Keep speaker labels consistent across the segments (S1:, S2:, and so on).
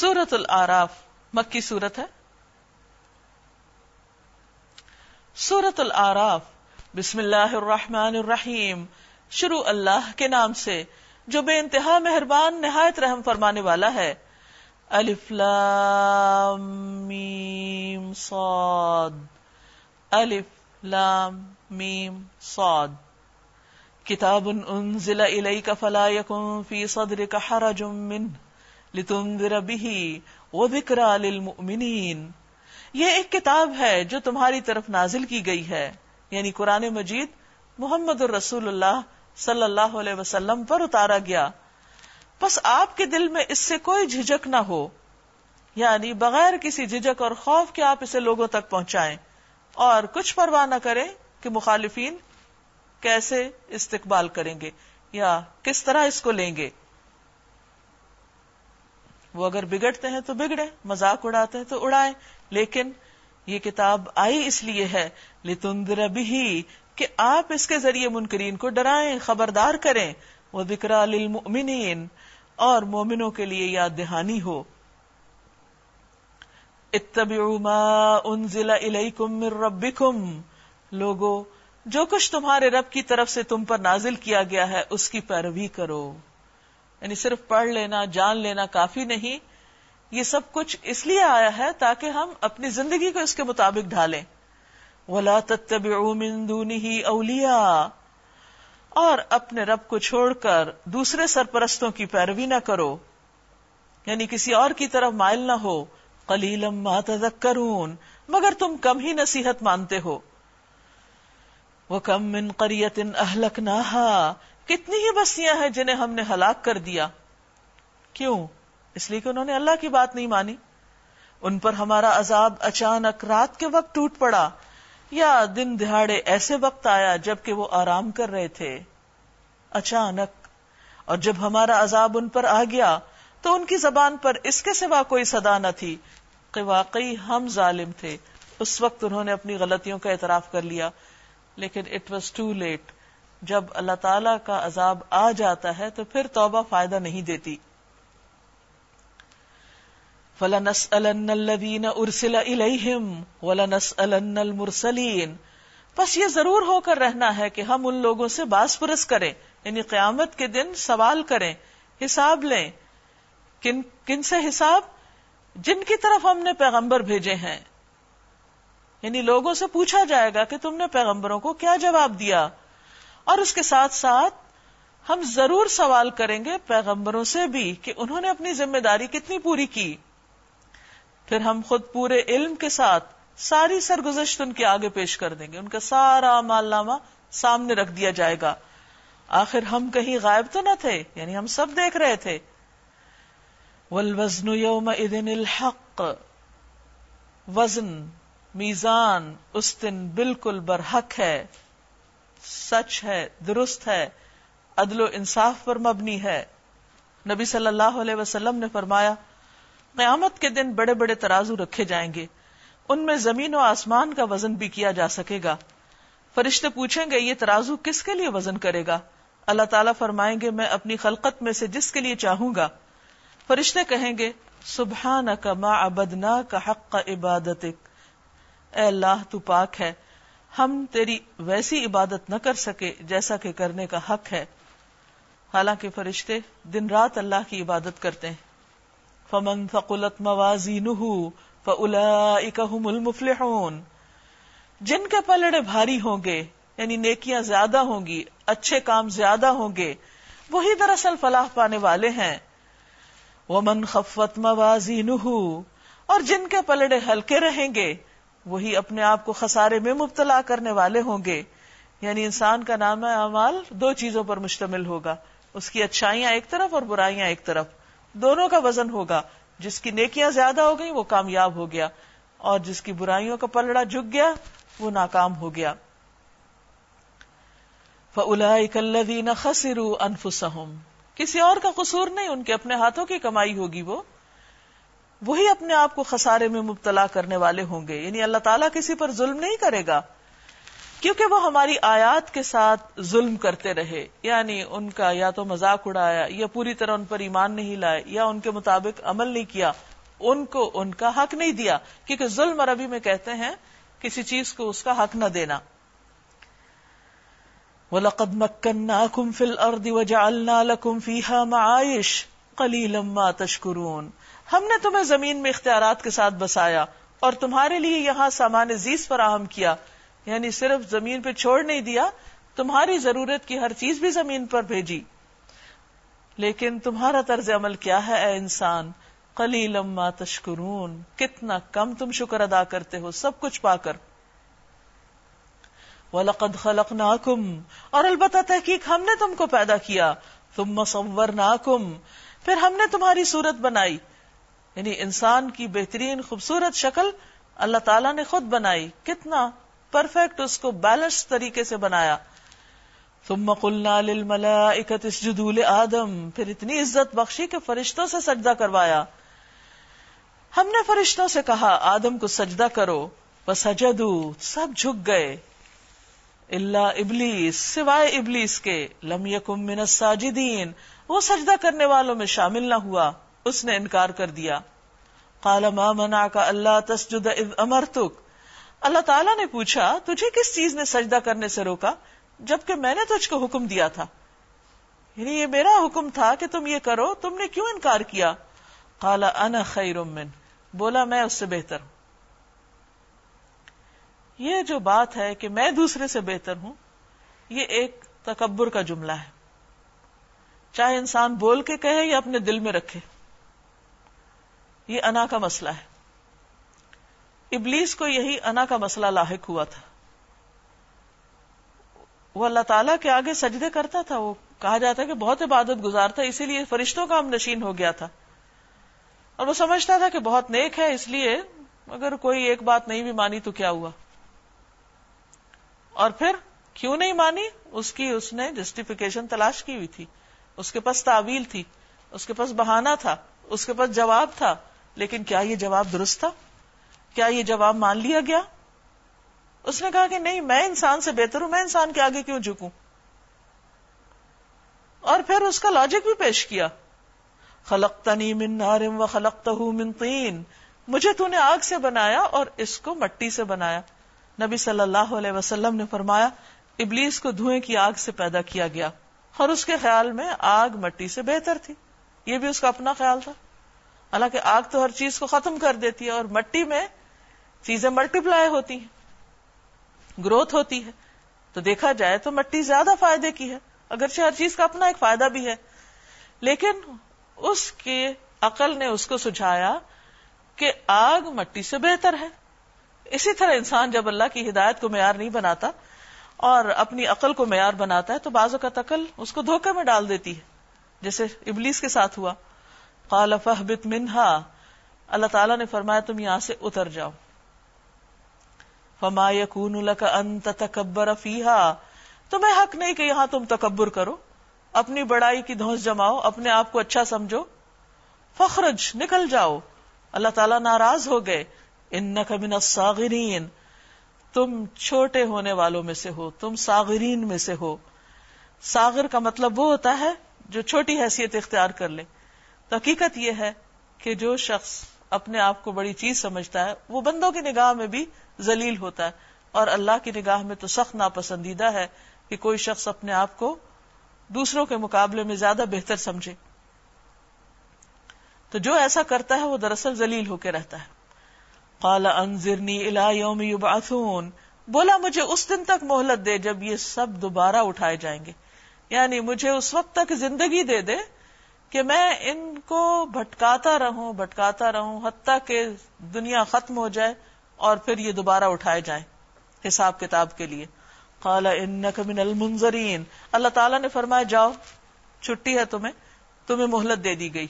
S1: سورت العراف، مکی سورت ہے؟ سورت العراف، بسم اللہ الرحمن الرحیم، شروع اللہ کے نام سے، جو بے انتہا مہربان، نہایت رحم فرمانے والا ہے۔ الف لام میم صاد۔ الف لام میم صاد۔ کتاب انزل الیک فلا یکن فی صدرک حرج منه لتنذر به وذکرى للمؤمنین۔ یہ ایک کتاب ہے جو تمہاری طرف نازل کی گئی ہے۔ یعنی قرآن مجید محمد الرسول اللہ صلی اللہ علیہ وسلم پر اتارا گیا۔ بس آپ کے دل میں اس سے کوئی جھجک نہ ہو۔ یعنی بغیر کسی جھجک اور خوف کے آپ اسے لوگوں تک پہنچائیں۔ اور کچھ پرواہ نہ کریں کہ مخالفین کیسے استقبال کریں گے یا کس طرح اس کو لیں گے۔ وہ اگر بگڑتے ہیں تو بگڑے، مذاق اڑاتے ہیں تو اڑائے۔ لیکن یہ کتاب آئی اس لیے ہے لتندر بھی کہ آپ اس کے ذریعے منکرین کو ڈرائیں، خبردار کریں۔ وہ بکرا للمؤمنین اور مومنوں کے لیے یاد دہانی ہو۔ اتبعوا ما انزل الیکم من ربکم۔ لوگو، جو کچھ تمہارے رب کی طرف سے تم پر نازل کیا گیا ہے، اس کی پیروی کرو۔ یعنی صرف پڑھ لینا، جان لینا کافی نہیں، یہ سب کچھ اس لیے آیا ہے تاکہ ہم اپنی زندگی کو اس کے مطابق ڈھالیں۔ ولا ہی اولیا اور اپنے رب کو چھوڑ کر دوسرے سرپرستوں کی پیروی نہ کرو۔ یعنی کسی اور کی طرف مائل نہ ہو۔ کلیلم تذکرون مگر تم کم ہی نصیحت مانتے ہو۔ وہ کم من قریت اہلک کتنی ہی بستیاں ہیں جنہیں ہم نے ہلاک کر دیا۔ کیوں؟ اس لیے کہ انہوں نے اللہ کی بات نہیں مانی۔ ان پر ہمارا عذاب اچانک رات کے وقت ٹوٹ پڑا، یا دن دہاڑے ایسے وقت آیا جبکہ وہ آرام کر رہے تھے۔ اچانک۔ اور جب ہمارا عذاب ان پر آ گیا، تو ان کی زبان پر اس کے سوا کوئی صدا نہ تھی کہ واقعی ہم ظالم تھے۔ اس وقت انہوں نے اپنی غلطیوں کا اعتراف کر لیا، لیکن اٹ واز ٹو لیٹ جب اللہ تعالی کا عذاب آ جاتا ہے تو پھر توبہ فائدہ نہیں دیتی۔ بس یہ ضرور ہو کر رہنا ہے کہ ہم ان لوگوں سے باس پرس کریں یعنی قیامت کے دن سوال کریں، حساب لیں۔ کن کن سے حساب؟ جن کی طرف ہم نے پیغمبر بھیجے ہیں۔ یعنی لوگوں سے پوچھا جائے گا کہ تم نے پیغمبروں کو کیا جواب دیا؟ اور اس کے ساتھ ساتھ ہم ضرور سوال کریں گے پیغمبروں سے بھی کہ انہوں نے اپنی ذمہ داری کتنی پوری کی۔ پھر ہم خود پورے علم کے ساتھ ساری سرگزشت ان کے آگے پیش کر دیں گے۔ ان کا سارا مال نامہ سامنے رکھ دیا جائے گا۔ آخر ہم کہیں غائب تو نہ تھے یعنی ہم سب دیکھ رہے تھے۔ ولوزن الحق۔ وزن، میزان، اس دن بالکل برحق ہے۔ سچ ہے، درست ہے، عدل و انصاف پر مبنی ہے۔ نبی صلی اللہ علیہ وسلم نے فرمایا، قیامت کے دن بڑے بڑے ترازو رکھے جائیں گے۔ ان میں زمین و آسمان کا وزن بھی کیا جا سکے گا۔ فرشتے پوچھیں گے، یہ ترازو کس کے لیے وزن کرے گا؟ اللہ تعالیٰ فرمائیں گے، میں اپنی خلقت میں سے جس کے لیے چاہوں گا۔ فرشتے کہیں گے سبحان کا ما ابدنا کا حق کا عبادت اے اللہ، تو پاک ہے۔ ہم تیری ویسی عبادت نہ کر سکے جیسا کہ کرنے کا حق ہے۔ حالانکہ فرشتے دن رات اللہ کی عبادت کرتے ہیں۔ فمن فقلت موازی المفلحون۔ جن کے پلڑے بھاری ہوں گے یعنی نیکیاں زیادہ ہوں گی، اچھے کام زیادہ ہوں گے، وہی دراصل فلاح پانے والے ہیں۔ وہ من خفت موازی اور جن کے پلڑے ہلکے رہیں گے وہی اپنے آپ کو خسارے میں مبتلا کرنے والے ہوں گے۔ یعنی انسان کا نام اعمال دو چیزوں پر مشتمل ہوگا۔ اس کی اچھائیاں ایک طرف اور برائیاں ایک طرف۔ دونوں کا وزن ہوگا۔ جس کی نیکیاں زیادہ ہو گئی وہ کامیاب ہو گیا۔ اور جس کی برائیوں کا پلڑا جھک گیا وہ ناکام ہو گیا۔ فلا اکلدی نہ خسرو انفسم کسی اور کا قصور نہیں، ان کے اپنے ہاتھوں کی کمائی ہوگی وہ۔ وہی اپنے آپ کو خسارے میں مبتلا کرنے والے ہوں گے یعنی اللہ تعالیٰ کسی پر ظلم نہیں کرے گا کیونکہ وہ ہماری آیات کے ساتھ ظلم کرتے رہے یعنی ان کا یا تو مذاق اڑایا یا پوری طرح ان پر ایمان نہیں لائے یا ان کے مطابق عمل نہیں کیا، ان کو ان کا حق نہیں دیا۔ کیونکہ ظلم عربی میں کہتے ہیں، کسی چیز کو اس کا حق نہ دینا۔ وَلَقَدْ مَكَّنَّاكُمْ فِي الْأَرْضِ وَجَعَلْنَا لَكُمْ فِيهَا مَعَائِشْ قَلِيلًا مَا تَشْكُرُونَ۔ ہم نے تمہیں زمین میں اختیارات کے ساتھ بسایا اور تمہارے لیے یہاں سامان زیز فراہم کیا۔ یعنی صرف زمین پہ چھوڑ نہیں دیا، تمہاری ضرورت کی ہر چیز بھی زمین پر بھیجی۔ لیکن تمہارا طرز عمل کیا ہے اے انسان؟ کلی لما تشکرون۔ کتنا کم تم شکر ادا کرتے ہو، سب کچھ پا کر۔ وَلَقَدْ خَلَقْنَاكُمْ۔ اور البتہ تحقیق ہم نے تم کو پیدا کیا۔ تم مصور پھر ہم نے تمہاری صورت بنائی۔ یعنی انسان کی بہترین خوبصورت شکل اللہ تعالیٰ نے خود بنائی۔ کتنا پرفیکٹ اس کو بیلنس طریقے سے بنایا۔ ثم قلنا للملائکت اسجدوا لآدم۔ پھر اتنی عزت بخشی کہ فرشتوں سے سجدہ کروایا۔ ہم نے فرشتوں سے کہا، آدم کو سجدہ کرو۔ وسجدوا سب جھک گئے۔ اللہ ابلیس، سوائے ابلیس کے۔ لم یکم من الساجدین۔ وہ سجدہ کرنے والوں میں شامل نہ ہوا۔ اس نے انکار کر دیا۔ قال، ما منعك اللہ تسجد امرتک اللہ تعالیٰ نے پوچھا، تجھے کس چیز نے سجدہ کرنے سے روکا؟ جبکہ میں نے تجھ کو حکم دیا تھا۔ یعنی یہ میرا حکم تھا کہ تم یہ کرو، تم نے کیوں انکار کیا؟ کالا ان خیر من بولا، میں اس سے بہتر ہوں یہ جو بات ہے کہ میں دوسرے سے بہتر ہوں، یہ ایک تکبر کا جملہ ہے۔ چاہے انسان بول کے کہے یا اپنے دل میں رکھے۔ یہ انا کا مسئلہ ہے۔ ابلیس کو یہی انا کا مسئلہ لاحق ہوا تھا۔ وہ اللہ تعالیٰ کے آگے سجدے کرتا تھا۔ وہ کہا جاتا ہے کہ بہت عبادت گزار تھا، اسی لیے فرشتوں کا ہم نشین ہو گیا تھا۔ اور وہ سمجھتا تھا کہ بہت نیک ہے، اس لیے اگر کوئی ایک بات نہیں بھی مانی تو کیا ہوا؟ اور پھر کیوں نہیں مانی؟ اس کی اس نے جسٹیفیکیشن تلاش کی ہوئی تھی۔ اس کے پاس تعویل تھی۔ اس کے پاس بہانا تھا۔ اس کے پاس جواب تھا۔ لیکن کیا یہ جواب درست تھا؟ کیا یہ جواب مان لیا گیا؟ اس نے کہا کہ نہیں، میں انسان سے بہتر ہوں، میں انسان کے آگے کیوں جھکوں؟ اور پھر اس کا لاجک بھی پیش کیا۔ خلق تنی من نارم و خلق من تین مجھے تو نے آگ سے بنایا اور اس کو مٹی سے بنایا۔ نبی صلی اللہ علیہ وسلم نے فرمایا، ابلیس کو دھوئیں کی آگ سے پیدا کیا گیا۔ اور اس کے خیال میں آگ مٹی سے بہتر تھی۔ یہ بھی اس کا اپنا خیال تھا۔ حالانکہ آگ تو ہر چیز کو ختم کر دیتی ہے اور مٹی میں چیزیں ملٹی پلائی ہوتی ہیں گروتھ ہوتی ہے۔ تو دیکھا جائے تو مٹی زیادہ فائدے کی ہے، اگرچہ ہر چیز کا اپنا ایک فائدہ بھی ہے۔ لیکن اس کے عقل نے اس کو سجھایا کہ آگ مٹی سے بہتر ہے۔ اسی طرح انسان جب اللہ کی ہدایت کو معیار نہیں بناتا اور اپنی عقل کو معیار بناتا ہے تو بازو کا عقل اس کو دھوکے میں ڈال دیتی ہے، جیسے ابلیس کے ساتھ ہوا۔ قال فہبت منہا اللہ تعالیٰ نے فرمایا تم یہاں سے اتر جاؤ۔ فما یکون لک ان تتکبر فیہا۔ تمہیں حق نہیں کہ یہاں تم تکبر کرو۔ اپنی بڑائی کی دھوس جماؤ، اپنے آپ کو اچھا سمجھو۔ فخرج، نکل جاؤ۔ اللہ تعالیٰ ناراض ہو گئے۔ انک من الصاغرین۔ تم چھوٹے ہونے والوں میں سے ہو، تم ساغرین میں سے ہو۔ ساغر کا مطلب وہ ہوتا ہے جو چھوٹی حیثیت اختیار کر لے۔ حقیقت یہ ہے کہ جو شخص اپنے آپ کو بڑی چیز سمجھتا ہے، وہ بندوں کی نگاہ میں بھی ذلیل ہوتا ہے۔ اور اللہ کی نگاہ میں تو سخت ناپسندیدہ ہے کہ کوئی شخص اپنے آپ کو دوسروں کے مقابلے میں زیادہ بہتر سمجھے۔ تو جو ایسا کرتا ہے، وہ دراصل ذلیل ہو کے رہتا ہے۔ قال انذرنی الى یوم یبعثون۔ بولا، مجھے اس دن تک مہلت دے جب یہ سب دوبارہ اٹھائے جائیں گے۔ یعنی مجھے اس وقت تک زندگی دے دے کہ میں ان کو بھٹکاتا رہوں بھٹکاتا رہوں، حتیٰ کہ دنیا ختم ہو جائے اور پھر یہ دوبارہ اٹھائے جائیں حساب کتاب کے لیے۔ قال انک من المنظرین۔ اللہ تعالیٰ نے فرمایا، جاؤ، چھٹی ہے تمہیں تمہیں مہلت دے دی گئی۔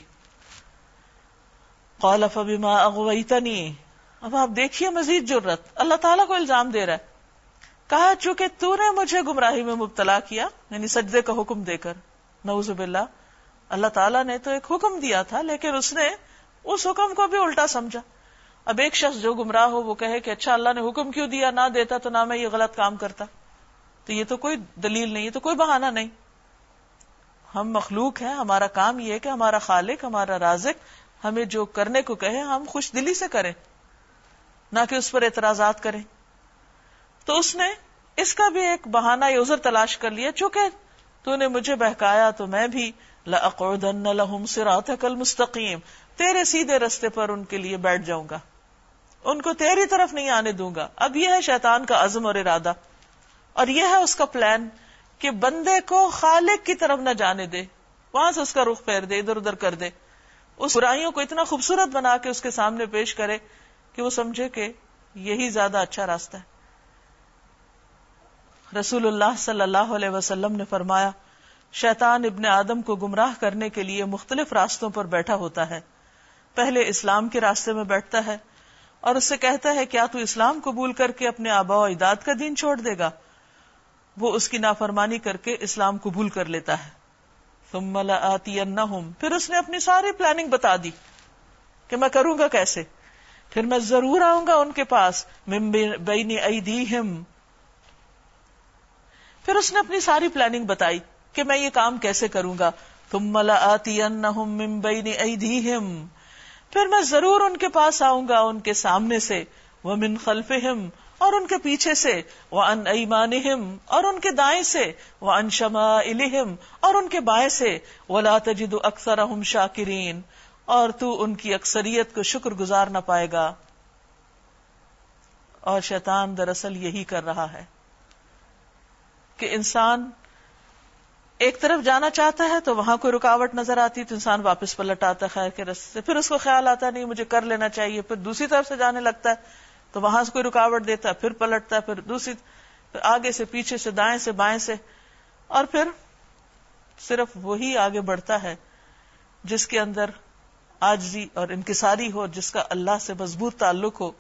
S1: قال فبما اغویتنی۔ اب آپ دیکھیے مزید جرت اللہ تعالیٰ کو الزام دے رہا ہے۔ کہا، چونکہ تو نے مجھے گمراہی میں مبتلا کیا یعنی سجدے کا حکم دے کر، نعوذ باللہ۔ اللہ تعالیٰ نے تو ایک حکم دیا تھا، لیکن اس نے اس حکم کو بھی الٹا سمجھا۔ اب ایک شخص جو گمراہ ہو، وہ کہے کہ اچھا اللہ نے حکم کیوں دیا؟ نہ دیتا تو نہ میں یہ غلط کام کرتا۔ تو یہ تو کوئی دلیل نہیں، یہ تو کوئی بہانہ نہیں۔ ہم مخلوق ہیں، ہمارا کام یہ ہے کہ ہمارا خالق، ہمارا رازق ہمیں جو کرنے کو کہے، ہم خوش دلی سے کریں، نہ کہ اس پر اعتراضات کریں۔ تو اس نے اس کا بھی ایک بہانہ یا عذر تلاش کر لیا، چونکہ تو نے مجھے بہکایا تو میں بھی لَأَقْعُدَنَّ لَهُمْ صِرَاطَكَ الْمُسْتَقِيمِ تیرے سیدھے رستے پر ان کے لیے بیٹھ جاؤں گا۔ ان کو تیری طرف نہیں آنے دوں گا۔ اب یہ ہے شیطان کا عزم اور ارادہ۔ اور یہ ہے اس کا پلان کہ بندے کو خالق کی طرف نہ جانے دے۔ وہاں سے اس کا رخ پھیر دے، ادھر ادھر کر دے۔ اس برائیوں کو اتنا خوبصورت بنا کے اس کے سامنے پیش کرے کہ وہ سمجھے کہ یہی زیادہ اچھا راستہ ہے۔ رسول اللہ صلی اللہ علیہ وسلم نے فرمایا، شیطان ابن آدم کو گمراہ کرنے کے لیے مختلف راستوں پر بیٹھا ہوتا ہے۔ پہلے اسلام کے راستے میں بیٹھتا ہے اور اس سے کہتا ہے، کیا تو اسلام قبول کر کے اپنے آبا و اجداد کا دین چھوڑ دے گا؟ وہ اس کی نافرمانی کر کے اسلام قبول کر لیتا ہے۔ ثم پھر اس نے اپنی ساری پلاننگ بتا دی کہ میں کروں گا کیسے؟ پھر میں ضرور آؤں گا ان کے پاس۔ بین ایدیہم پھر اس نے اپنی ساری پلاننگ بتائی کہ میں یہ کام کیسے کروں گا۔ ثم لآتینہم من بین پھر میں ضرور ان کے پاس آؤں گا، ان کے سامنے سے۔ وہ من خلفہم اور ان کے پیچھے سے۔ وہ ان ایمانہم اور ان کے دائیں سے۔ وہ ان شمائلہم اور ان کے بائیں سے۔ ولا تجد اکثرہم شاکرین اور تو ان کی اکثریت کو شکر گزار نہ پائے گا۔ اور شیطان دراصل یہی کر رہا ہے۔ کہ انسان ایک طرف جانا چاہتا ہے تو وہاں کوئی رکاوٹ نظر آتی تو انسان واپس پلٹ آتا ہے خیر کے رستے پھر اس کو خیال آتا نہیں، مجھے کر لینا چاہیے۔ پھر دوسری طرف سے جانے لگتا ہے تو وہاں سے کوئی رکاوٹ دیتا ہے، پھر پلٹتا ہے، پھر دوسری، پھر آگے سے، پیچھے سے، دائیں سے، بائیں سے۔ اور پھر صرف وہی آگے بڑھتا ہے جس کے اندر آجزی اور انکساری ہو، جس کا اللہ سے مضبوط تعلق ہو۔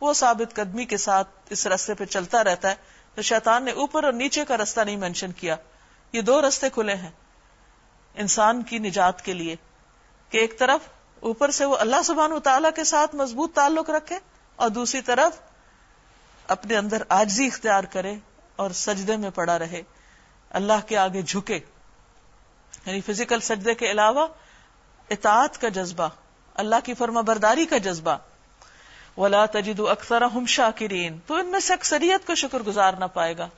S1: وہ ثابت قدمی کے ساتھ اس رستے پہ چلتا رہتا ہے۔ تو شیطان نے اوپر اور نیچے کا رستہ نہیں مینشن کیا۔ یہ دو رستے کھلے ہیں۔ انسان کی نجات کے لیے کہ ایک طرف اوپر سے وہ اللہ سبحان و تعالیٰ کے ساتھ مضبوط تعلق رکھے اور دوسری طرف اپنے اندر آجزی اختیار کرے اور سجدے میں پڑا رہے۔ اللہ کے آگے جھکے۔ یعنی فزیکل سجدے کے علاوہ اطاعت کا جذبہ، اللہ کی فرما برداری کا جذبہ۔ ولا تجد اکثر ہم شاکرین تو ان میں سے اکثریت کو شکر گزار نہ پائے گا۔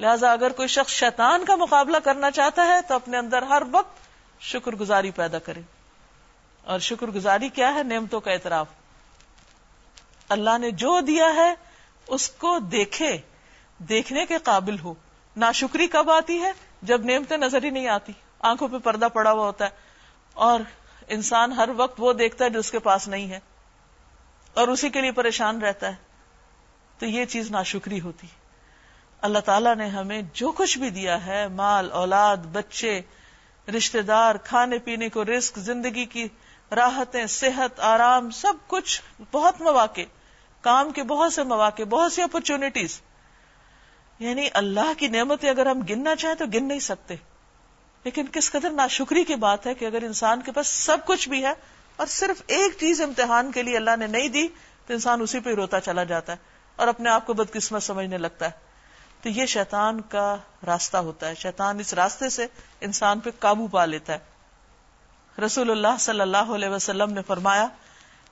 S1: لہذا اگر کوئی شخص شیطان کا مقابلہ کرنا چاہتا ہے تو اپنے اندر ہر وقت شکر گزاری پیدا کرے۔ اور شکر گزاری کیا ہے؟ نعمتوں کا اعتراف۔ اللہ نے جو دیا ہے، اس کو دیکھے، دیکھنے کے قابل ہو۔ ناشکری کب آتی ہے؟ جب نعمتیں نظر ہی نہیں آتی۔ آنکھوں پہ پردہ پڑا ہوا ہوتا ہے۔ اور انسان ہر وقت وہ دیکھتا ہے جو اس کے پاس نہیں ہے۔ اور اسی کے لیے پریشان رہتا ہے۔ تو یہ چیز ناشکری ہوتی۔ اللہ تعالیٰ نے ہمیں جو کچھ بھی دیا ہے، مال، اولاد، بچے رشتے دار، کھانے پینے کو رسک زندگی کی راحتیں، صحت، آرام، سب کچھ، بہت مواقع، کام کے بہت سے مواقع، بہت سی اپرچونٹیز یعنی اللہ کی نعمتیں اگر ہم گننا چاہیں تو گن نہیں سکتے۔ لیکن کس قدر ناشکری کی بات ہے کہ اگر انسان کے پاس سب کچھ بھی ہے اور صرف ایک چیز امتحان کے لیے اللہ نے نہیں دی تو انسان اسی پہ روتا چلا جاتا ہے اور اپنے آپ کو بدقسمت سمجھنے لگتا ہے۔ تو یہ شیطان کا راستہ ہوتا ہے۔ شیطان اس راستے سے انسان پہ قابو پا لیتا ہے۔ رسول اللہ صلی اللہ علیہ وسلم نے فرمایا،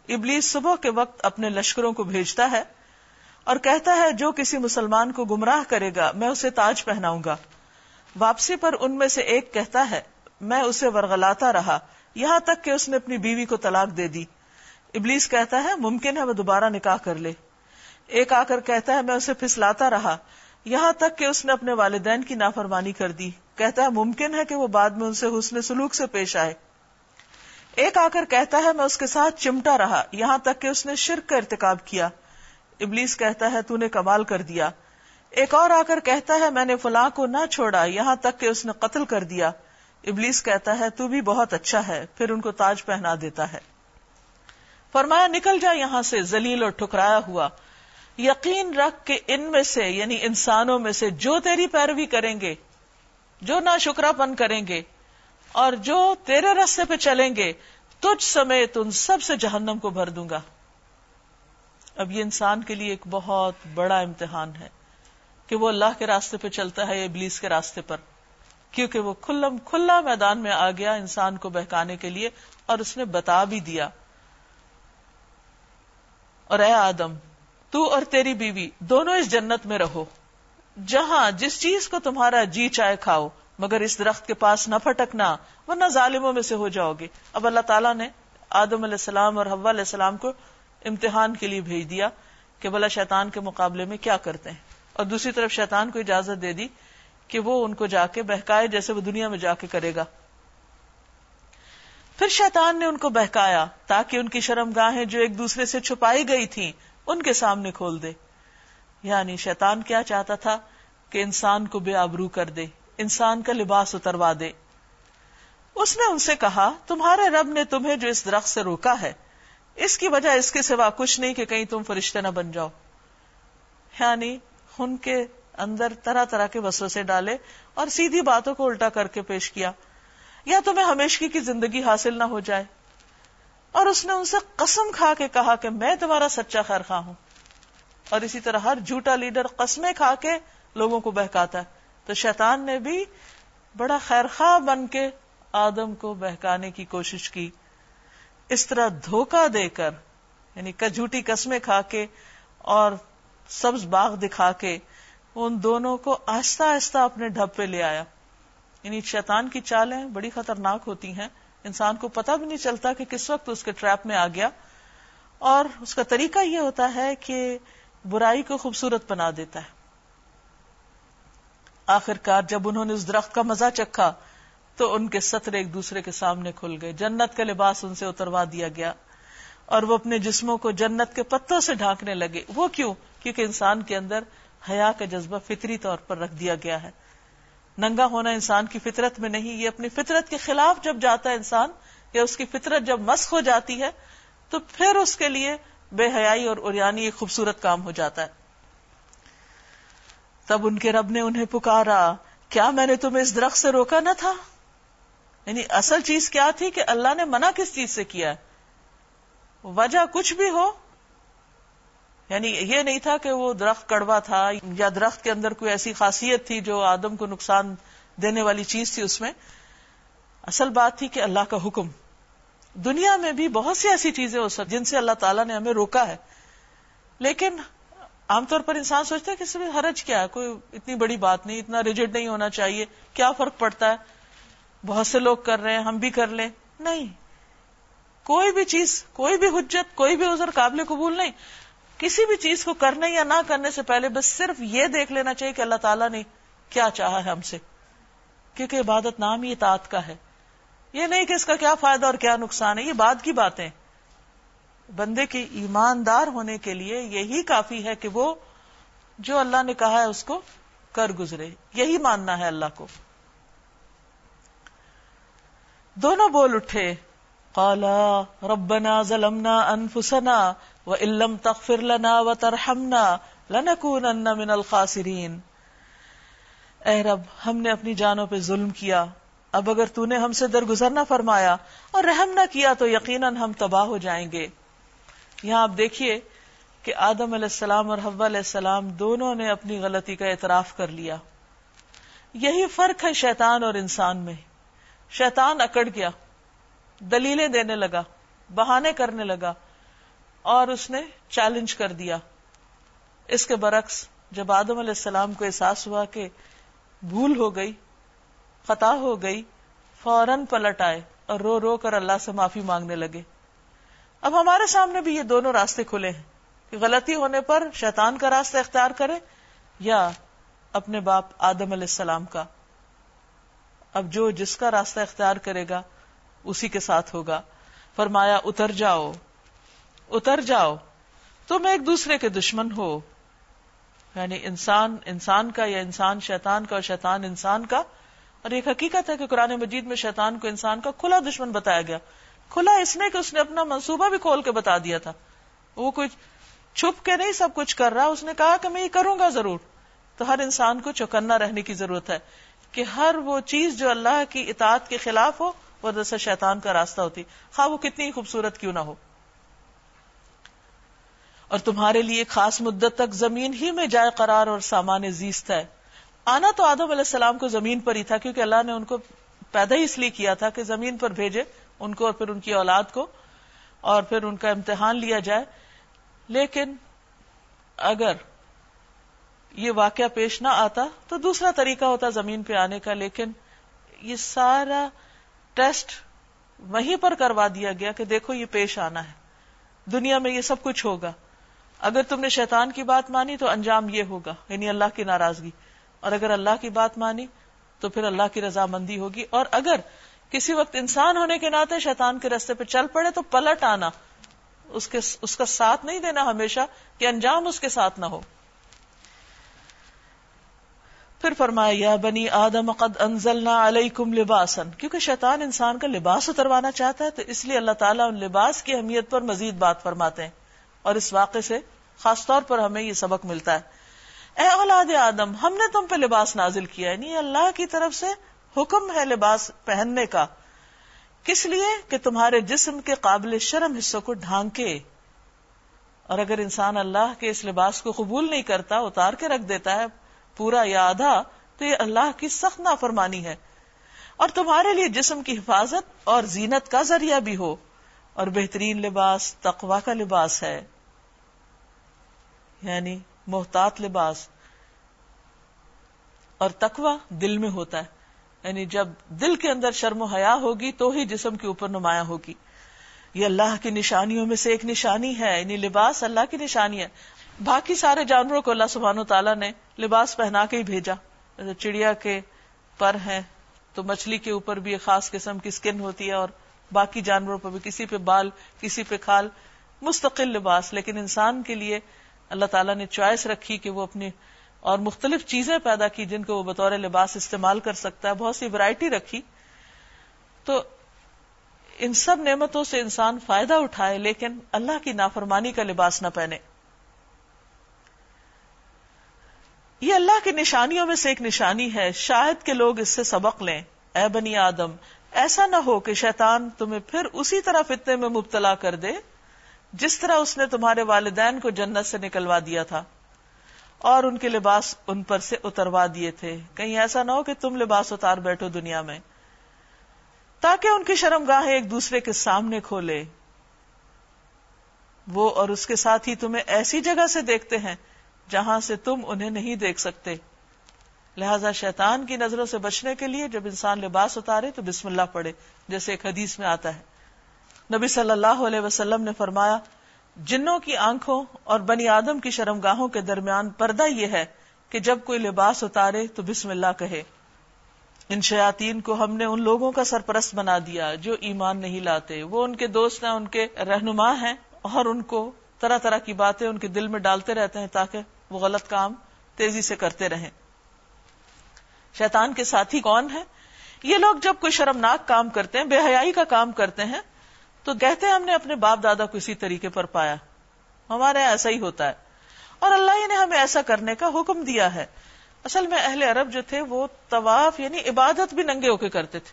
S1: ابلیس صبح کے وقت اپنے لشکروں کو بھیجتا ہے اور کہتا ہے، جو کسی مسلمان کو گمراہ کرے گا، میں اسے تاج پہناؤں گا۔ واپسی پر ان میں سے ایک کہتا ہے، میں اسے ورگلاتا رہا۔ یہاں تک کہ اس نے اپنی بیوی کو طلاق دے دی۔ ابلیس کہتا ہے، ممکن ہے وہ دوبارہ نکاح کر لے۔ ایک آ کر کہتا ہے، میں اسے پھسلاتا رہا۔ یہاں تک کہ اس نے اپنے والدین کی نافرمانی کر دی۔ کہتا ہے، ممکن ہے کہ وہ بعد میں ان سے حسن سلوک سے پیش آئے۔ ایک آ کر کہتا ہے، میں اس کے ساتھ چمٹا رہا۔ یہاں تک کہ اس نے شرک کا ارتکاب کیا۔ ابلیس کہتا ہے، تو نے کمال کر دیا۔ ایک اور آ کر کہتا ہے، میں نے فلاں کو نہ چھوڑا، یہاں تک کہ اس نے قتل کر دیا۔ ابلیس کہتا ہے، تو بھی بہت اچھا ہے، پھر ان کو تاج پہنا دیتا ہے۔ فرمایا، نکل جا یہاں سے زلیل اور ٹھکرایا ہوا۔ یقین رکھ کے ان میں سے یعنی انسانوں میں سے، جو تیری پیروی کریں گے، جو نہ شکرا پن کریں گے، اور جو تیرے رستے پہ چلیں گے، تجھ سمیت ان سب سے جہنم کو بھر دوں گا۔ اب یہ انسان کے لیے ایک بہت بڑا امتحان ہے کہ وہ اللہ کے راستے پہ چلتا ہے یا ابلیس کے راستے پر۔ کیونکہ وہ کھلم کھلا میدان میں آ گیا انسان کو بہکانے کے لیے اور اس نے بتا بھی دیا۔ اور اے آدم، تو اور تیری بیوی، دونوں اس جنت میں رہو۔ جہاں جس چیز کو تمہارا جی چائے کھاؤ، مگر اس درخت کے پاس نہ پھٹکنا، ورنہ ظالموں میں سے ہو جاؤ گے۔ اب اللہ تعالیٰ نے آدم علیہ السلام اور حوا علیہ السلام کو امتحان کے لیے بھیج دیا کہ بلا شیطان کے مقابلے میں کیا کرتے ہیں۔ اور دوسری طرف شیطان کو اجازت دے دی کہ وہ ان کو جا کے بہکائے جیسے وہ دنیا میں جا کے کرے گا۔ پھر شیطان نے ان کو بہکایا تاکہ ان کی شرم گاہیں جو ایک دوسرے سے چھپائی گئی تھی ان کے سامنے کھول دے۔ یعنی شیطان کیا چاہتا تھا کہ انسان کو بے آبرو کر دے، انسان کا لباس اتروا دے۔ اس نے ان سے کہا، تمہارے رب نے تمہیں جو اس درخت سے روکا ہے، اس کی وجہ اس کے سوا کچھ نہیں کہ کہیں تم فرشتے نہ بن جاؤ۔ یعنی ان کے اندر طرح طرح کے وسوسے ڈالے اور سیدھی باتوں کو الٹا کر کے پیش کیا۔ یا تمہیں ہمیشگی کی زندگی حاصل نہ ہو جائے۔ اور اس نے ان سے قسم کھا کے کہا کہ میں تمہارا سچا خیر خواہ ہوں۔ اور اسی طرح ہر جھوٹا لیڈر قسمیں کھا کے لوگوں کو بہکاتا ہے۔ تو شیطان نے بھی بڑا خیر خواہ بن کے آدم کو بہکانے کی کوشش کی۔ اس طرح دھوکا دے کر یعنی جھوٹی قسمیں کھا کے اور سبز باغ دکھا کے ان دونوں کو آہستہ آہستہ اپنے ڈھب پہ لے آیا۔ یعنی شیطان کی چالیں بڑی خطرناک ہوتی ہیں۔ انسان کو پتہ بھی نہیں چلتا کہ کس وقت اس کے ٹریپ میں آ گیا۔ اور اس کا طریقہ یہ ہوتا ہے کہ برائی کو خوبصورت بنا دیتا ہے۔ آخر کار جب انہوں نے اس درخت کا مزہ چکھا، تو ان کے سطر ایک دوسرے کے سامنے کھل گئے۔ جنت کا لباس ان سے اتروا دیا گیا۔ اور وہ اپنے جسموں کو جنت کے پتوں سے ڈھانکنے لگے۔ وہ کیوں؟ کیونکہ انسان کے اندر حیا کا جذبہ فطری طور پر رکھ دیا گیا ہے۔ ننگا ہونا انسان کی فطرت میں نہیں، یہ اپنی فطرت کے خلاف جب جاتا ہے انسان، یا اس کی فطرت جب مسخ ہو جاتی ہے، تو پھر اس کے لیے بے حیائی اور اریانی ایک خوبصورت کام ہو جاتا ہے۔ تب ان کے رب نے انہیں پکارا، کیا میں نے تمہیں اس درخت سے روکا نہ تھا؟ یعنی اصل چیز کیا تھی کہ اللہ نے منع کس چیز سے کیا وجہ کچھ بھی ہو یعنی یہ نہیں تھا کہ وہ درخت کڑوا تھا یا درخت کے اندر کوئی ایسی خاصیت تھی جو آدم کو نقصان دینے والی چیز تھی اس میں۔ اصل بات تھی کہ اللہ کا حکم۔ دنیا میں بھی بہت سی ایسی چیزیں ہو سکتی جن سے اللہ تعالیٰ نے ہمیں روکا ہے۔ لیکن عام طور پر انسان سوچتا ہے کہ اس میں حرج کیا ہے؟ کوئی اتنی بڑی بات نہیں، اتنا ریجڈ نہیں ہونا چاہیے۔ کیا فرق پڑتا ہے؟ بہت سے لوگ کر رہے ہیں، ہم بھی کر لیں۔ نہیں۔ کوئی بھی چیز، کوئی بھی حجت، کوئی بھی ازر قابل قبول نہیں۔ کسی بھی چیز کو کرنے یا نہ کرنے سے پہلے بس صرف یہ دیکھ لینا چاہیے کہ اللہ تعالیٰ نے کیا چاہا ہے ہم سے۔ کیونکہ عبادت نام ہی اطاعت کا ہے۔ یہ نہیں کہ اس کا کیا فائدہ اور کیا نقصان ہے، یہ بات کی باتیں بندے کے ایماندار ہونے کے لیے یہی کافی ہے کہ وہ جو اللہ نے کہا ہے اس کو کر گزرے۔ یہی ماننا ہے اللہ کو۔ دونوں بول اٹھے۔ قالا ربنا ظلمنا انفسنا و علم تغفر لنا و ترحمنا لنکونن من الخاسرین اے رب، ہم نے اپنی جانوں پہ ظلم کیا۔ اب اگر تو نے ہم سے درگزر نہ فرمایا اور رحم نہ کیا تو یقیناً ہم تباہ ہو جائیں گے۔ یہاں آپ دیکھیے کہ آدم علیہ السلام اور حوا علیہ السلام دونوں نے اپنی غلطی کا اعتراف کر لیا۔ یہی فرق ہے شیطان اور انسان میں۔ شیطان اکڑ گیا، دلیلیں دینے لگا، بہانے کرنے لگا۔ اور اس نے چیلنج کر دیا۔ اس کے برعکس جب آدم علیہ السلام کو احساس ہوا کہ بھول ہو گئی، خطا ہو گئی، فوراً پلٹ آئے اور رو رو کر اللہ سے معافی مانگنے لگے۔ اب ہمارے سامنے بھی یہ دونوں راستے کھلے ہیں کہ غلطی ہونے پر شیطان کا راستہ اختیار کرے یا اپنے باپ آدم علیہ السلام کا۔ اب جو جس کا راستہ اختیار کرے گا، اسی کے ساتھ ہوگا۔ فرمایا، اتر جاؤ۔ اتر جاؤ تم ایک دوسرے کے دشمن ہو۔ یعنی انسان انسان کا یا انسان شیطان کا اور شیطان انسان کا۔ اور ایک حقیقت ہے کہ قرآن مجید میں شیطان کو انسان کا کھلا دشمن بتایا گیا۔ کھلا اس نے کہ اس نے اپنا منصوبہ بھی کھول کے بتا دیا تھا۔ وہ کچھ چھپ کے نہیں سب کچھ کر رہا، اس نے کہا کہ میں یہ کروں گا ضرور۔ تو ہر انسان کو چوکنا رہنے کی ضرورت ہے کہ ہر وہ چیز جو اللہ کی اطاعت کے خلاف ہو، وہ دسا شیطان کا راستہ ہوتی۔ خواہ وہ کتنی خوبصورت کیوں نہ ہو۔ اور تمہارے لیے خاص مدت تک زمین ہی میں جائے قرار اور سامان زیست ہے۔ آنا تو آدم علیہ السلام کو زمین پر ہی تھا، کیونکہ اللہ نے ان کو پیدا ہی اس لیے کیا تھا کہ زمین پر بھیجے ان کو اور پھر ان کی اولاد کو اور پھر ان کا امتحان لیا جائے۔ لیکن اگر یہ واقعہ پیش نہ آتا تو دوسرا طریقہ ہوتا زمین پہ آنے کا، لیکن یہ سارا ٹیسٹ وہیں پر کروا دیا گیا کہ دیکھو یہ پیش آنا ہے۔ دنیا میں یہ سب کچھ ہوگا۔ اگر تم نے شیطان کی بات مانی تو انجام یہ ہوگا یعنی اللہ کی ناراضگی۔ اور اگر اللہ کی بات مانی تو پھر اللہ کی رضامندی ہوگی۔ اور اگر کسی وقت انسان ہونے کے ناطے شیطان کے رستے پہ چل پڑے تو پلٹ آنا، اس کے، اس کا ساتھ نہیں دینا ہمیشہ کہ انجام اس کے ساتھ نہ ہو۔ پھر فرمایا، یا بنی آدم قد انزلنا علیکم لباسن کیونکہ شیطان انسان کا لباس اتروانا چاہتا ہے، تو اس لیے اللہ تعالیٰ ان لباس کی اہمیت پر مزید بات فرماتے ہیں۔ اور اس واقعے سے خاص طور پر ہمیں یہ سبق ملتا ہے۔ اے اولاد آدم، ہم نے تم پہ لباس نازل کیا یعنی اللہ کی طرف سے حکم ہے لباس پہننے کا۔ کس لیے؟ کہ تمہارے جسم کے قابل شرم حصوں کو ڈھانکے۔ اور اگر انسان اللہ کے اس لباس کو قبول نہیں کرتا، اتار کے رکھ دیتا ہے پورا یا آدھا، تو یہ اللہ کی سخت نافرمانی ہے۔ اور تمہارے لیے جسم کی حفاظت اور زینت کا ذریعہ بھی ہو۔ اور بہترین لباس تقوا کا لباس ہے۔ یعنی محتاط لباس۔ اور تقوا دل میں ہوتا ہے۔ یعنی جب دل کے اندر شرم و حیا ہوگی تو ہی جسم کے اوپر نمایاں ہوگی۔ یہ اللہ کی نشانیوں میں سے ایک نشانی ہے۔ یعنی لباس اللہ کی نشانی ہے۔ باقی سارے جانوروں کو اللہ سبحان و تعالیٰ نے لباس پہنا کے ہی بھیجا۔ چڑیا کے پر ہیں تو مچھلی کے اوپر بھی ایک خاص قسم کی اسکن ہوتی ہے اور باقی جانوروں پر بھی، کسی پہ بال، کسی پہ کھال، مستقل لباس، لیکن انسان کے لیے اللہ تعالیٰ نے چوائس رکھی کہ وہ اپنی اور مختلف چیزیں پیدا کی جن کو وہ بطور لباس استعمال کر سکتا ہے، بہت سی ورائٹی رکھی۔ تو ان سب نعمتوں سے انسان فائدہ اٹھائے، لیکن اللہ کی نافرمانی کا لباس نہ پہنے۔ یہ اللہ کی نشانیوں میں سے ایک نشانی ہے، شاید کہ لوگ اس سے سبق لیں۔ اے بنی آدم ایسا نہ ہو کہ شیطان تمہیں پھر اسی طرح فتنے میں مبتلا کر دے، جس طرح اس نے تمہارے والدین کو جنت سے نکلوا دیا تھا۔ اور ان کے لباس ان پر سے اتروا دیے تھے۔ کہیں ایسا نہ ہو کہ تم لباس اتار بیٹھو دنیا میں۔ تاکہ ان کی شرم گاہ ایک دوسرے کے سامنے کھولے۔ وہ اور اس کے ساتھ ہی تمہیں ایسی جگہ سے دیکھتے ہیں جہاں سے تم انہیں نہیں دیکھ سکتے۔ لہذا شیطان کی نظروں سے بچنے کے لیے جب انسان لباس اتارے تو بسم اللہ پڑھے، جیسے ایک حدیث میں آتا ہے۔ نبی صلی اللہ علیہ وسلم نے فرمایا، جنوں کی آنکھوں اور بنی آدم کی شرم گاہوں کے درمیان پردہ یہ ہے کہ جب کوئی لباس اتارے تو بسم اللہ کہے۔ ان شیاتین کو ہم نے ان لوگوں کا سرپرست بنا دیا جو ایمان نہیں لاتے۔ وہ ان کے دوست ہیں، ان کے رہنما ہیں اور ان کو طرح طرح کی باتیں ان کے دل میں ڈالتے رہتے ہیں تاکہ وہ غلط کام تیزی سے کرتے رہیں۔ شیطان کے ساتھی کون ہے یہ لوگ جب کوئی شرمناک کام کرتے ہیں، بے حیائی کا کام کرتے ہیں، تو کہتے ہیں ہم نے اپنے باپ دادا کو اسی طریقے پر پایا۔ ہمارے ایسا ہی ہوتا ہے۔ اور اللہ نے ہمیں ایسا کرنے کا حکم دیا ہے۔ اصل میں اہل عرب جو تھے، وہ طواف یعنی عبادت بھی ننگے ہو کے کرتے تھے۔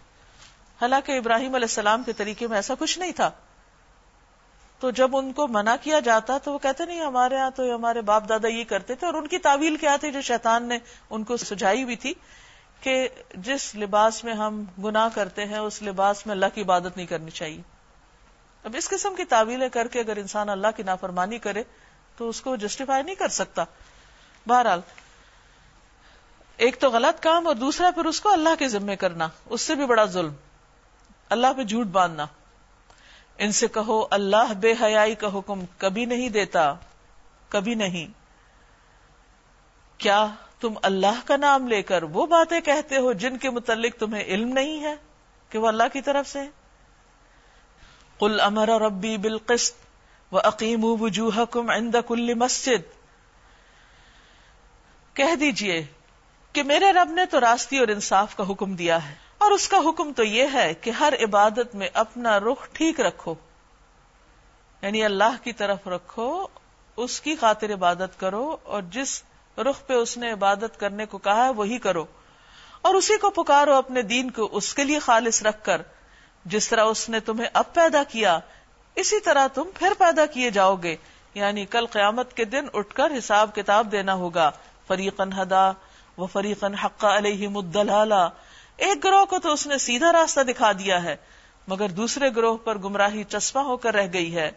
S1: حالانکہ ابراہیم علیہ السلام کے طریقے میں ایسا کچھ نہیں تھا۔ تو جب ان کو منع کیا جاتا، تو وہ کہتے، نہیں، ہمارے یہاں تو ہمارے باپ دادا یہ کرتے تھے اور ان کی تعویل کیا تھی جو شیطان نے ان کو سجائی بھی تھی۔ کہ جس لباس میں ہم گناہ کرتے ہیں، اس لباس میں اللہ کی عبادت نہیں کرنی چاہیے۔ اب اس قسم کی تعویلیں کر کے اگر انسان اللہ کی نافرمانی کرے، تو اس کو جسٹیفائی نہیں کر سکتا۔ بہرحال، ایک تو غلط کام اور دوسرا پھر اس کو اللہ کے ذمے کرنا۔ اس سے بھی بڑا ظلم۔ اللہ پہ جھوٹ باندھنا۔ ان سے کہو، اللہ بے حیائی کا حکم کبھی نہیں دیتا۔ کبھی نہیں۔ کیا تم اللہ کا نام لے کر وہ باتیں کہتے ہو جن کے متعلق تمہیں علم نہیں ہے کہ وہ اللہ کی طرف سے؟ کل امر ربی بالقسط و عقیم وجوہ کل مسجد۔ کہہ دیجیے کہ میرے رب نے تو راستی اور انصاف کا حکم دیا ہے اور اس کا حکم تو یہ ہے کہ ہر عبادت میں اپنا رخ ٹھیک رکھو۔ یعنی اللہ کی طرف رکھو، اس کی خاطر عبادت کرو اور جس رخ پہ اس نے عبادت کرنے کو کہا ہے، وہی کرو۔ اور اسی کو پکارو اپنے دین کو اس کے لیے خالص رکھ کر۔ جس طرح اس نے تمہیں اب پیدا کیا، اسی طرح تم پھر پیدا کیے جاؤ گے۔ یعنی کل قیامت کے دن اٹھ کر حساب کتاب دینا ہوگا۔ فریقن ہدا و فریقن حق علیہ مدلالہ ایک گروہ کو تو اس نے سیدھا راستہ دکھا دیا ہے، مگر دوسرے گروہ پر گمراہی چسپاں ہو کر رہ گئی ہے۔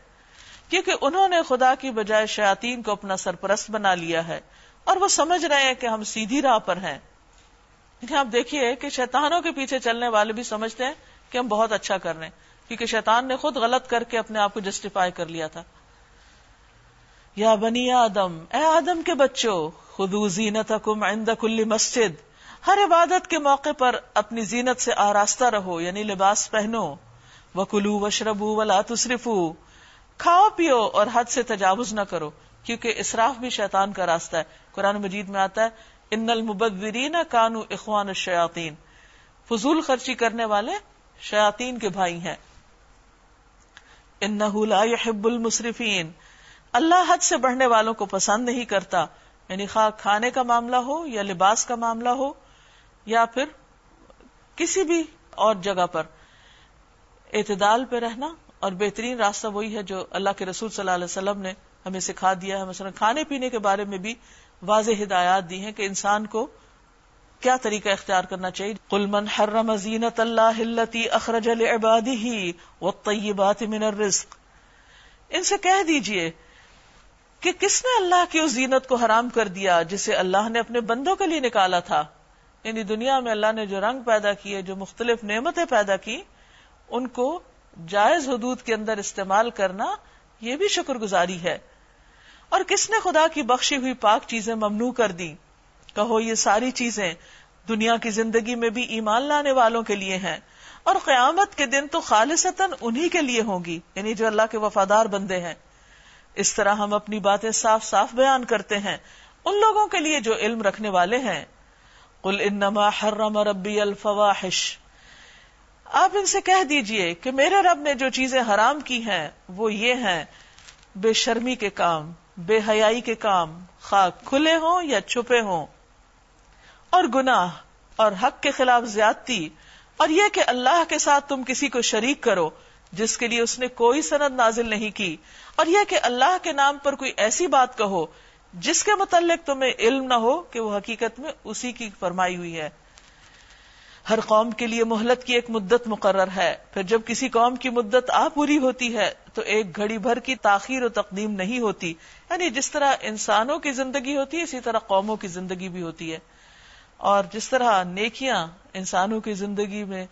S1: کیونکہ انہوں نے خدا کی بجائے شیاطین کو اپنا سرپرست بنا لیا ہے۔ اور وہ سمجھ رہے ہیں کہ ہم سیدھی راہ پر ہیں۔ آپ دیکھیے کہ شیطانوں کے پیچھے چلنے والے بھی سمجھتے ہیں کہ ہم بہت اچھا کر رہے ہیں، کیونکہ شیطان نے خود غلط کر کے اپنے آپ کو جسٹیفائی کر لیا تھا۔ یا بنی آدم، اے آدم کے بچوں خدو زینت عند کل مسجد۔ ہر عبادت کے موقع پر اپنی زینت سے آراستہ رہو یعنی لباس پہنو۔ و کلو و شربو و کھاؤ، پیو اور حد سے تجاوز نہ کرو۔ کیونکہ اسراف بھی شیطان کا راستہ ہے۔ قرآن مجید میں آتا ہے، ان المبذرین کانو اخوان الشیاطین فضول خرچی کرنے والے شیاطین کے بھائی ہیں۔ انہو لا يحب المصرفین اللہ حد سے بڑھنے والوں کو پسند نہیں کرتا یعنی خواہ کھانے کا معاملہ ہو یا لباس کا معاملہ ہو یا پھر کسی بھی اور جگہ پر۔ اعتدال پہ رہنا، اور بہترین راستہ وہی ہے جو اللہ کے رسول صلی اللہ علیہ وسلم نے ہمیں سکھا دیا ہے۔ مثلا کھانے پینے کے بارے میں بھی واضح ہدایات دی ہیں کہ انسان کو کیا طریقہ اختیار کرنا چاہیے۔ قل من حرم زینت اللہ التي اخرج لعباده والطیبات من الرزق۔ ان سے کہہ دیجیے کہ کس نے اللہ کی اس زینت کو حرام کر دیا جسے اللہ نے اپنے بندوں کے لیے نکالا تھا؟ یعنی دنیا میں اللہ نے جو رنگ پیدا کیے، جو مختلف نعمتیں پیدا کی ان کو جائز حدود کے اندر استعمال کرنا یہ بھی شکر گزاری ہے۔ اور کس نے خدا کی بخشی ہوئی پاک چیزیں ممنوع کر دی کہو یہ ساری چیزیں دنیا کی زندگی میں بھی ایمان لانے والوں کے لیے ہیں۔ اور قیامت کے دن تو خالصتاً انہی کے لیے ہوں گی یعنی جو اللہ کے وفادار بندے ہیں۔ اس طرح ہم اپنی باتیں صاف صاف بیان کرتے ہیں، ان لوگوں کے لیے جو علم رکھنے والے ہیں۔ قل انما حرم ربی الفواحش۔ آپ ان سے کہہ دیجیے کہ میرے رب نے جو چیزیں حرام کی ہیں، وہ یہ ہیں، بے شرمی کے کام، بے حیائی کے کام، خاک کھلے ہوں یا چھپے ہوں۔ اور گناہ اور حق کے خلاف زیادتی، اور یہ کہ اللہ کے ساتھ تم کسی کو شریک کرو، جس کے لیے اس نے کوئی سند نازل نہیں کی۔ اور یہ کہ اللہ کے نام پر کوئی ایسی بات کہو، جس کے متعلق تمہیں علم نہ ہو کہ وہ حقیقت میں اسی کی فرمائی ہوئی ہے۔ ہر قوم کے لیے مہلت کی ایک مدت مقرر ہے۔ پھر جب کسی قوم کی مدت آ پوری ہوتی ہے، تو ایک گھڑی بھر کی تاخیر و تقدیم نہیں ہوتی۔ یعنی جس طرح انسانوں کی زندگی ہوتی ہے، اسی طرح قوموں کی زندگی بھی ہوتی ہے۔ اور جس طرح نیکیاں انسانوں کی زندگی میں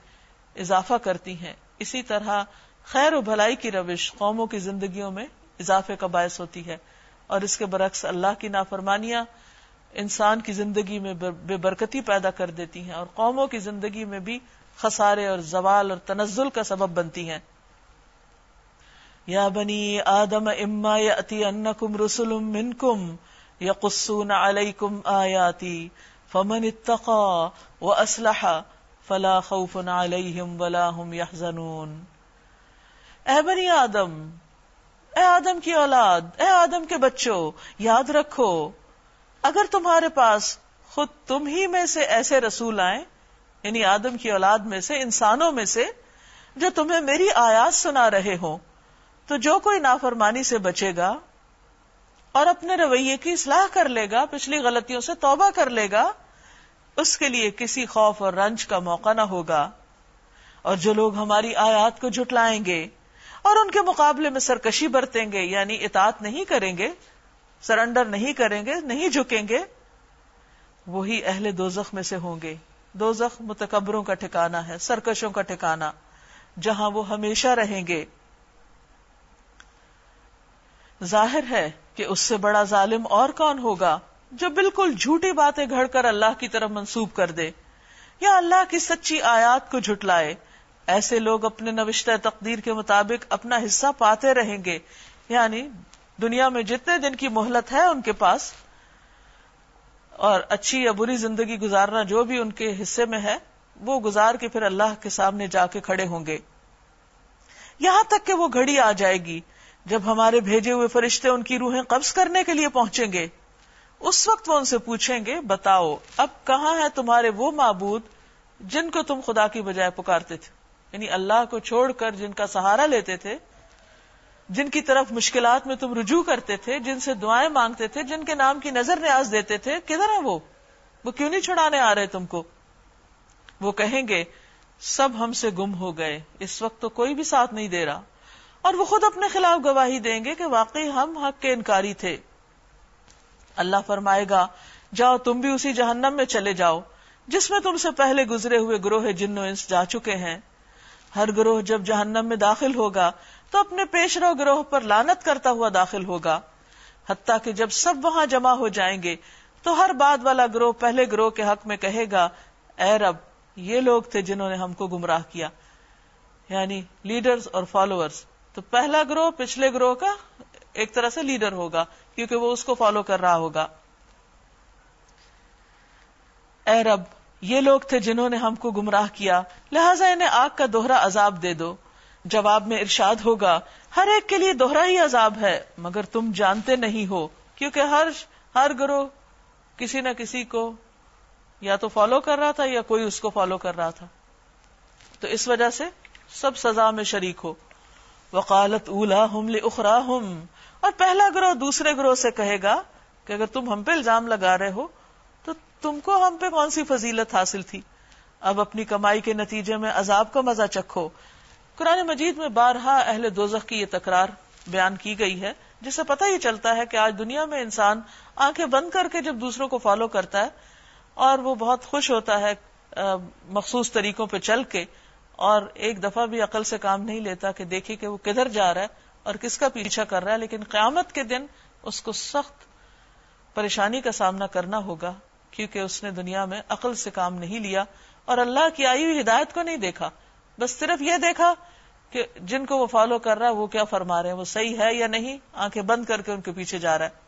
S1: اضافہ کرتی ہیں، اسی طرح خیر و بھلائی کی روش قوموں کی زندگیوں میں اضافے کا باعث ہوتی ہے۔ اور اس کے برعکس اللہ کی نافرمانیاں انسان کی زندگی میں بے برکتی پیدا کر دیتی ہیں اور قوموں کی زندگی میں بھی خسارے اور زوال اور تنزل کا سبب بنتی ہیں۔ یا بنی آدم، اما یاتی انکم رسل منکم یقصون علیکم آیاتی، فمن اتقا واصلح فلا خوف علیہم ولا هم يحزنون اے بنی آدم، اے آدم کی اولاد، اے آدم کے بچوں، یاد رکھو اگر تمہارے پاس خود تم ہی میں سے ایسے رسول آئے یعنی آدم کی اولاد میں سے، انسانوں میں سے، جو تمہیں میری آیات سنا رہے ہوں، تو جو کوئی نافرمانی سے بچے گا اور اپنے رویے کی اصلاح کر لے گا، پچھلی غلطیوں سے توبہ کر لے گا، اس کے لیے کسی خوف اور رنج کا موقع نہ ہوگا۔ اور جو لوگ ہماری آیات کو جھٹلائیں گے اور ان کے مقابلے میں سرکشی برتیں گے یعنی اطاعت نہیں کریں گے سرنڈر نہیں کریں گے، نہیں جھکیں گے، وہی اہل دوزخ میں سے ہوں گے۔ دوزخ متکبروں کا ٹھکانا ہے، سرکشوں کا ٹھکانا جہاں وہ ہمیشہ رہیں گے۔ ظاہر ہے کہ اس سے بڑا ظالم اور کون ہوگا جو بالکل جھوٹی باتیں گھڑ کر اللہ کی طرف منسوب کر دے، یا اللہ کی سچی آیات کو جھٹلائے۔ ایسے لوگ اپنے نوشتہ تقدیر کے مطابق اپنا حصہ پاتے رہیں گے یعنی دنیا میں جتنے دن کی مہلت ہے ان کے پاس، اور اچھی یا بری زندگی گزارنا جو بھی ان کے حصے میں ہے، وہ گزار کے پھر اللہ کے سامنے جا کے کھڑے ہوں گے۔ یہاں تک کہ وہ گھڑی آ جائے گی، جب ہمارے بھیجے ہوئے فرشتے ان کی روحیں قبض کرنے کے لیے پہنچیں گے۔ اس وقت وہ ان سے پوچھیں گے، بتاؤ، اب کہاں ہے تمہارے وہ معبود جن کو تم خدا کی بجائے پکارتے تھے؟ یعنی اللہ کو چھوڑ کر جن کا سہارا لیتے تھے جن کی طرف مشکلات میں تم رجوع کرتے تھے، جن سے دعائیں مانگتے تھے، جن کے نام کی نظر نیاز دیتے تھے، کدھر ہے وہ؟ وہ کیوں نہیں چھڑانے آ رہے تم کو؟ وہ کہیں گے، سب ہم سے گم ہو گئے، اس وقت تو کوئی بھی ساتھ نہیں دے رہا۔ اور وہ خود اپنے خلاف گواہی دیں گے کہ واقعی ہم حق کے انکاری تھے۔ اللہ فرمائے گا، جاؤ تم بھی اسی جہنم میں چلے جاؤ، جس میں تم سے پہلے گزرے ہوئے گروہ جنو انس جا چکے ہیں۔ ہر گروہ جب جہنم میں داخل ہوگا تو اپنے پیش رو گروہ پر لانت کرتا ہوا داخل ہوگا۔ حتیٰ کہ جب سب وہاں جمع ہو جائیں گے، تو ہر بعد والا گروہ پہلے گروہ کے حق میں کہے گا، اے رب، یہ لوگ تھے جنہوں نے ہم کو گمراہ کیا۔ یعنی لیڈرز اور فالوورز۔ تو پہلا گروہ پچھلے گروہ کا ایک طرح سے لیڈر ہوگا، کیونکہ وہ اس کو فالو کر رہا ہوگا۔ اے رب، یہ لوگ تھے جنہوں نے ہم کو گمراہ کیا، لہٰذا انہیں آگ کا دوہرا عذاب دے دو۔ جواب میں ارشاد ہوگا، ہر ایک کے لیے دوہرا ہی عذاب ہے، مگر تم جانتے نہیں ہو، کیونکہ ہر ہر گروہ کسی نہ کسی کو یا تو فالو کر رہا تھا یا کوئی اس کو فالو کر رہا تھا۔ تو اس وجہ سے سب سزا میں شریک ہو۔ وکالت اولا ہم اخرا ہم اور پہلا گروہ دوسرے گروہ سے کہے گا کہ اگر تم ہم پہ الزام لگا رہے ہو، تو تم کو ہم پہ کون سی فضیلت حاصل تھی؟ اب اپنی کمائی کے نتیجے میں عذاب کا مزہ چکھو۔ قرآن مجید میں بارہا اہل دوزخ کی یہ تکرار بیان کی گئی ہے جس سے پتہ یہ چلتا ہے کہ آج دنیا میں انسان آنکھیں بند کر کے جب دوسروں کو فالو کرتا ہے اور وہ بہت خوش ہوتا ہے مخصوص طریقوں پہ چل کے اور ایک دفعہ بھی عقل سے کام نہیں لیتا کہ دیکھے کہ وہ کدھر جا رہا ہے اور کس کا پیچھا کر رہا ہے، لیکن قیامت کے دن اس کو سخت پریشانی کا سامنا کرنا ہوگا کیونکہ اس نے دنیا میں عقل سے کام نہیں لیا اور اللہ کی آئی ہوئی ہدایت کو نہیں دیکھا۔ بس صرف یہ دیکھا کہ جن کو وہ فالو کر رہا ہے وہ کیا فرما رہے ہیں؟ وہ صحیح ہے یا نہیں؟ آنکھیں بند کر کے ان کے پیچھے جا رہا ہے۔